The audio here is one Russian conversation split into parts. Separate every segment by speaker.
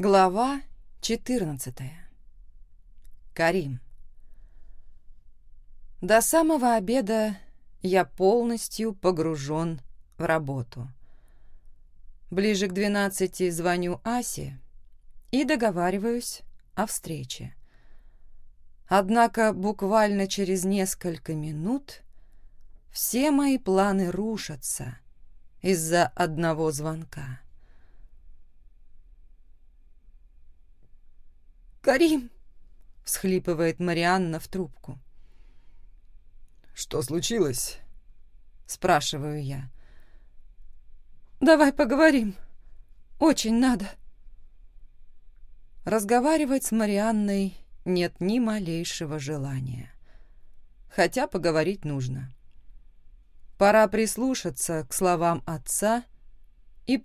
Speaker 1: Глава 14. Карим. До самого обеда я полностью погружен в работу. Ближе к 12 звоню Асе и договариваюсь о встрече. Однако буквально через несколько минут все мои планы рушатся из-за одного звонка. «Карим!» — всхлипывает Марианна в трубку.
Speaker 2: «Что случилось?» —
Speaker 1: спрашиваю я. «Давай поговорим. Очень надо». Разговаривать с Марианной нет ни малейшего желания. Хотя поговорить нужно. Пора прислушаться к словам отца и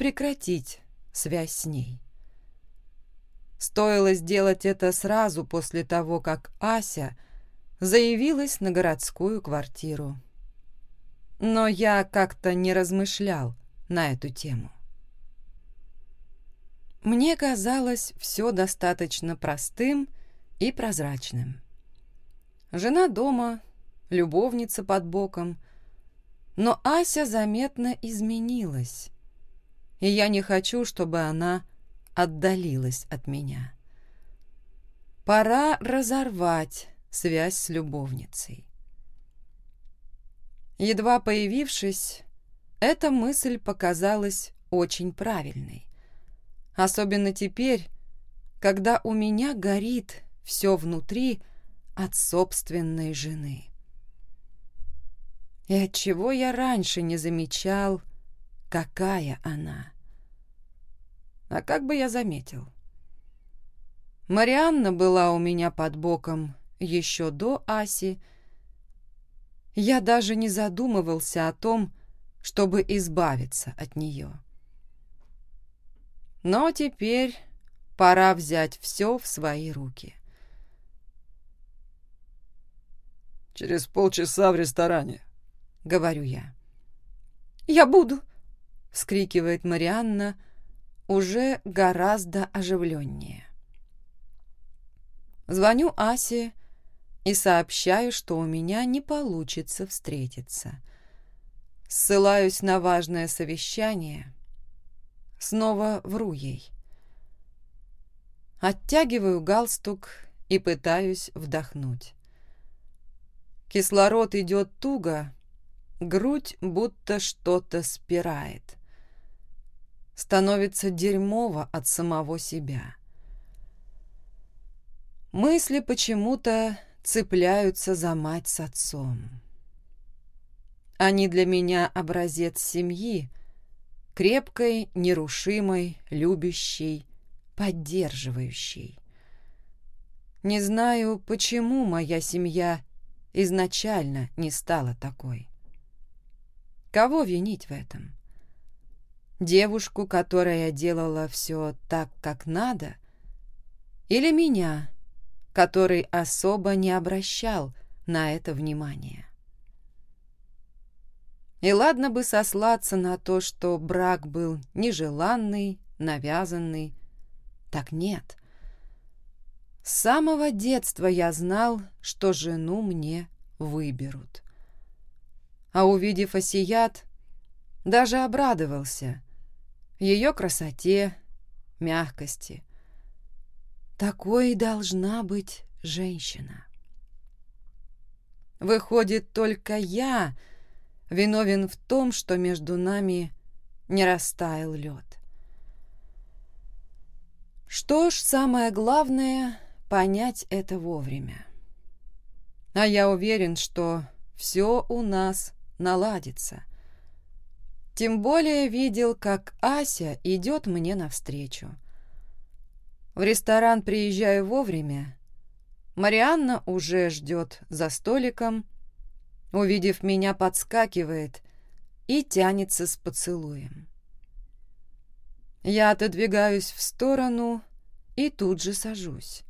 Speaker 1: прекратить связь с ней. Стоило сделать это сразу после того, как Ася заявилась на городскую квартиру. Но я как-то не размышлял на эту тему. Мне казалось все достаточно простым и прозрачным. Жена дома, любовница под боком, но Ася заметно изменилась, и я не хочу, чтобы она отдалилась от меня. Пора разорвать связь с любовницей. Едва появившись, эта мысль показалась очень правильной. Особенно теперь, когда у меня горит все внутри от собственной жены. И от чего я раньше не замечал, какая она. А А как бы я заметил. Марианна была у меня под боком еще до Аси. Я даже не задумывался о том, чтобы избавиться от нее. Но теперь пора взять все в свои руки.
Speaker 2: «Через полчаса в ресторане», — говорю я.
Speaker 1: «Я буду», — вскрикивает Марианна, — уже гораздо оживленнее. Звоню Асе и сообщаю, что у меня не получится встретиться. Ссылаюсь на важное совещание. Снова вру ей. Оттягиваю галстук и пытаюсь вдохнуть. Кислород идет туго, грудь будто что-то спирает. становится дерьмово от самого себя. Мысли почему-то цепляются за мать с отцом. Они для меня образец семьи, крепкой, нерушимой, любящей, поддерживающей. Не знаю, почему моя семья изначально не стала такой. Кого винить в этом? — девушку, которая делала все так, как надо, или меня, который особо не обращал на это внимания. И ладно бы сослаться на то, что брак был нежеланный, навязанный. Так нет. С самого детства я знал, что жену мне выберут. А увидев осият, даже обрадовался — ее красоте, мягкости. Такой должна быть женщина. Выходит, только я виновен в том, что между нами не растаял лед. Что ж, самое главное понять это вовремя. А я уверен, что все у нас наладится. Тем более видел, как Ася идет мне навстречу. В ресторан приезжаю вовремя. Марианна уже ждет за столиком, увидев меня, подскакивает и тянется с поцелуем. Я отодвигаюсь в сторону и тут же сажусь.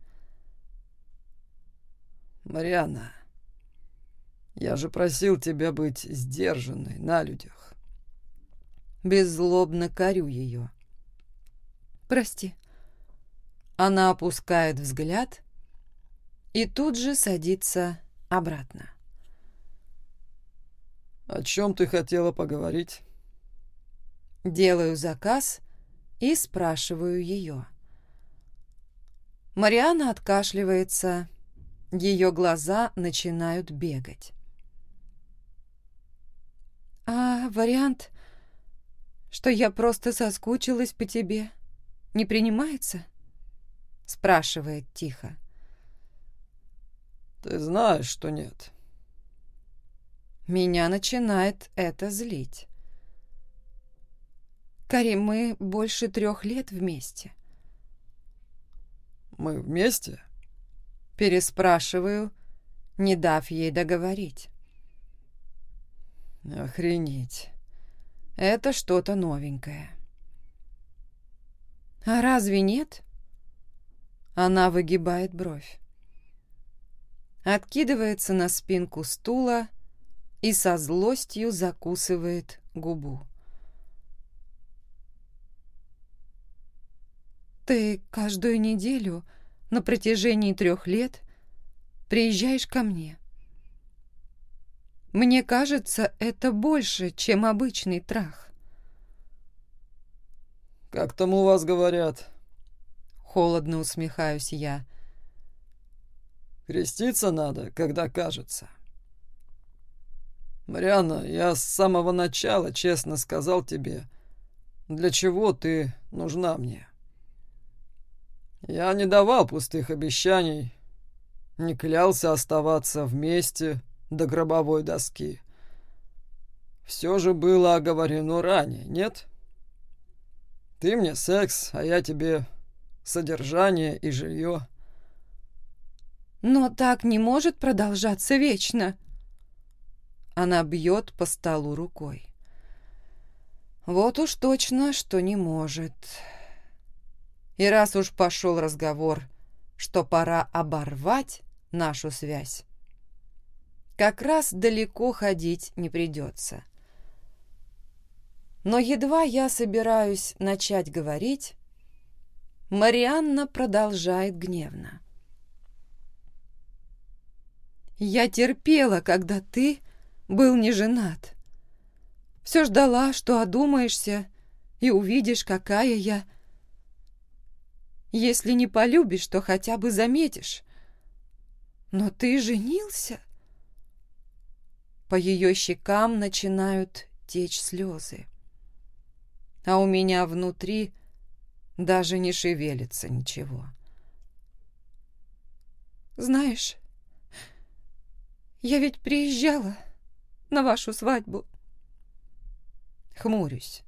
Speaker 2: «Марианна, я же просил тебя быть сдержанной на людях».
Speaker 1: Беззлобно корю ее. «Прости». Она опускает взгляд и тут же садится обратно.
Speaker 2: «О чем ты хотела поговорить?»
Speaker 1: Делаю заказ и спрашиваю ее. Мариана откашливается, ее глаза начинают бегать. «А вариант, что я просто соскучилась по тебе, не принимается?» спрашивает тихо.
Speaker 2: «Ты знаешь, что нет».
Speaker 1: Меня начинает это злить. Карим, мы больше трех лет вместе.
Speaker 2: Мы вместе?
Speaker 1: Переспрашиваю, не дав ей договорить.
Speaker 2: Охренеть.
Speaker 1: Это что-то новенькое. А разве нет? Она выгибает бровь. Откидывается на спинку стула и со злостью закусывает губу. Ты каждую неделю на протяжении трех лет приезжаешь ко мне. Мне кажется, это больше, чем обычный трах.
Speaker 2: «Как там у вас говорят?»
Speaker 1: Холодно усмехаюсь я.
Speaker 2: «Креститься надо, когда кажется». «Марианна, я с самого начала честно сказал тебе, для чего ты нужна мне. Я не давал пустых обещаний, не клялся оставаться вместе» до гробовой доски. Все же было оговорено ранее, нет? Ты мне секс, а я тебе содержание и жилье.
Speaker 1: Но так не может продолжаться вечно. Она бьет по столу рукой. Вот уж точно, что не может. И раз уж пошел разговор, что пора оборвать нашу связь, как раз далеко ходить не придется. Но едва я собираюсь начать говорить, Марианна продолжает гневно. «Я терпела, когда ты был не женат. Все ждала, что одумаешься и увидишь, какая я. Если не полюбишь, то хотя бы заметишь. Но ты женился?» По ее щекам начинают течь слезы. А у меня внутри даже не шевелится ничего. «Знаешь, я ведь приезжала на вашу свадьбу». Хмурюсь.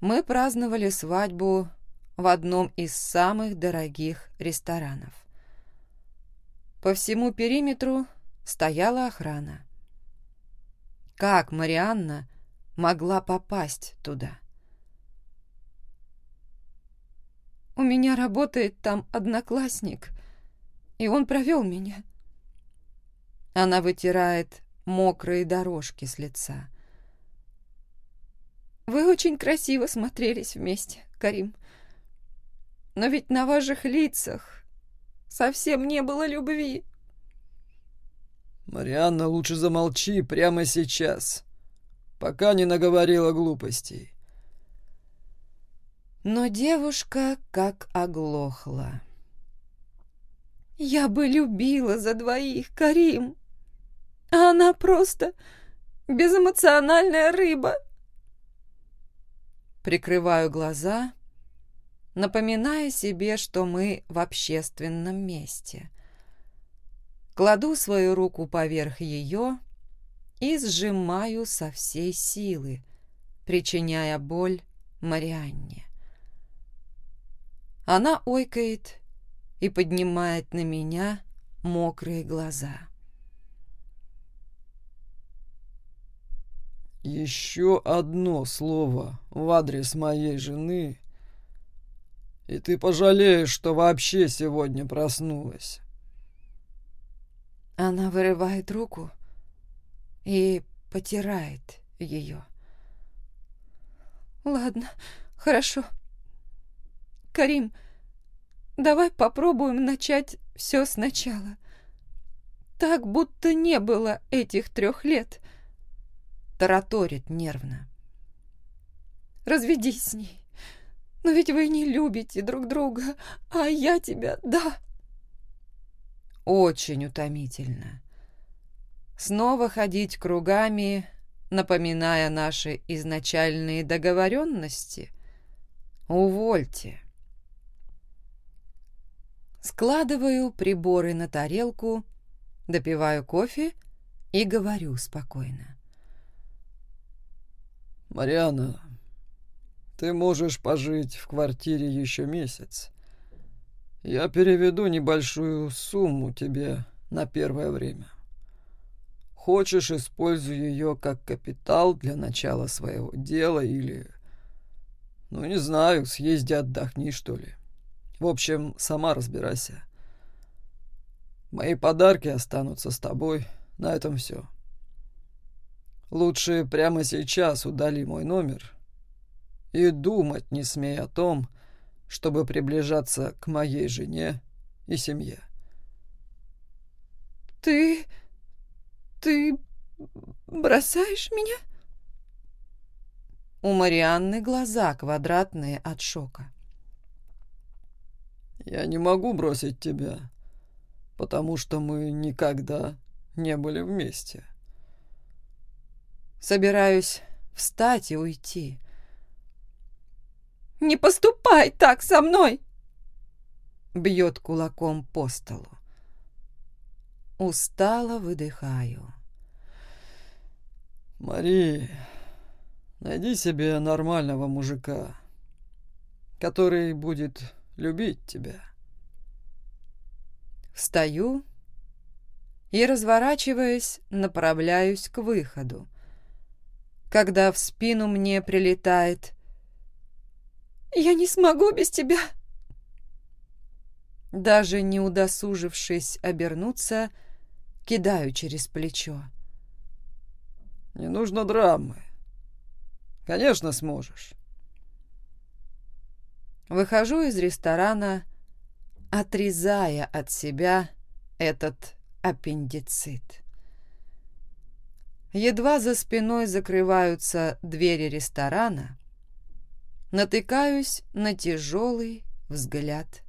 Speaker 1: Мы праздновали свадьбу в одном из самых дорогих ресторанов. По всему периметру стояла охрана как Марианна могла попасть туда. «У меня работает там одноклассник, и он провел меня». Она вытирает мокрые дорожки с лица. «Вы очень красиво смотрелись вместе, Карим. Но ведь на ваших лицах совсем не было любви».
Speaker 2: Марианна лучше замолчи прямо сейчас, пока не наговорила глупостей.
Speaker 1: Но девушка как оглохла. «Я бы любила за двоих, Карим, а она просто безэмоциональная рыба!» Прикрываю глаза, напоминая себе, что мы в общественном месте — Кладу свою руку поверх ее и сжимаю со всей силы, причиняя боль Марианне. Она ойкает и поднимает на меня мокрые глаза.
Speaker 2: «Еще одно слово в адрес моей жены, и ты пожалеешь, что вообще сегодня проснулась.
Speaker 1: Она вырывает руку и потирает ее. Ладно, хорошо. Карим, давай попробуем начать все сначала. Так, будто не было этих трех лет. Тараторит нервно. Разведись с ней. Но ведь вы не любите друг друга, а я тебя, да. Очень утомительно. Снова ходить кругами, напоминая наши изначальные договоренности? Увольте. Складываю приборы на тарелку, допиваю кофе и говорю спокойно.
Speaker 2: «Мариана, ты можешь пожить в квартире еще месяц. Я переведу небольшую сумму тебе на первое время. Хочешь, используй ее как капитал для начала своего дела или... Ну, не знаю, съезди отдохни, что ли. В общем, сама разбирайся. Мои подарки останутся с тобой. На этом все. Лучше прямо сейчас удали мой номер и думать не смей о том, чтобы приближаться к моей жене и семье.
Speaker 1: «Ты... ты бросаешь меня?» У Марианны глаза квадратные от шока.
Speaker 2: «Я не могу бросить тебя, потому что мы никогда не были вместе».
Speaker 1: «Собираюсь встать и уйти»,«Не поступай так со мной!» Бьет кулаком по столу. Устало выдыхаю.
Speaker 2: «Мари, найди себе нормального мужика, который будет любить тебя».
Speaker 1: Встаю и, разворачиваясь, направляюсь к выходу, когда в спину мне прилетает «Я не смогу без тебя!» Даже не удосужившись обернуться, кидаю через плечо.
Speaker 2: «Не нужно драмы. Конечно, сможешь».
Speaker 1: Выхожу из ресторана, отрезая от себя этот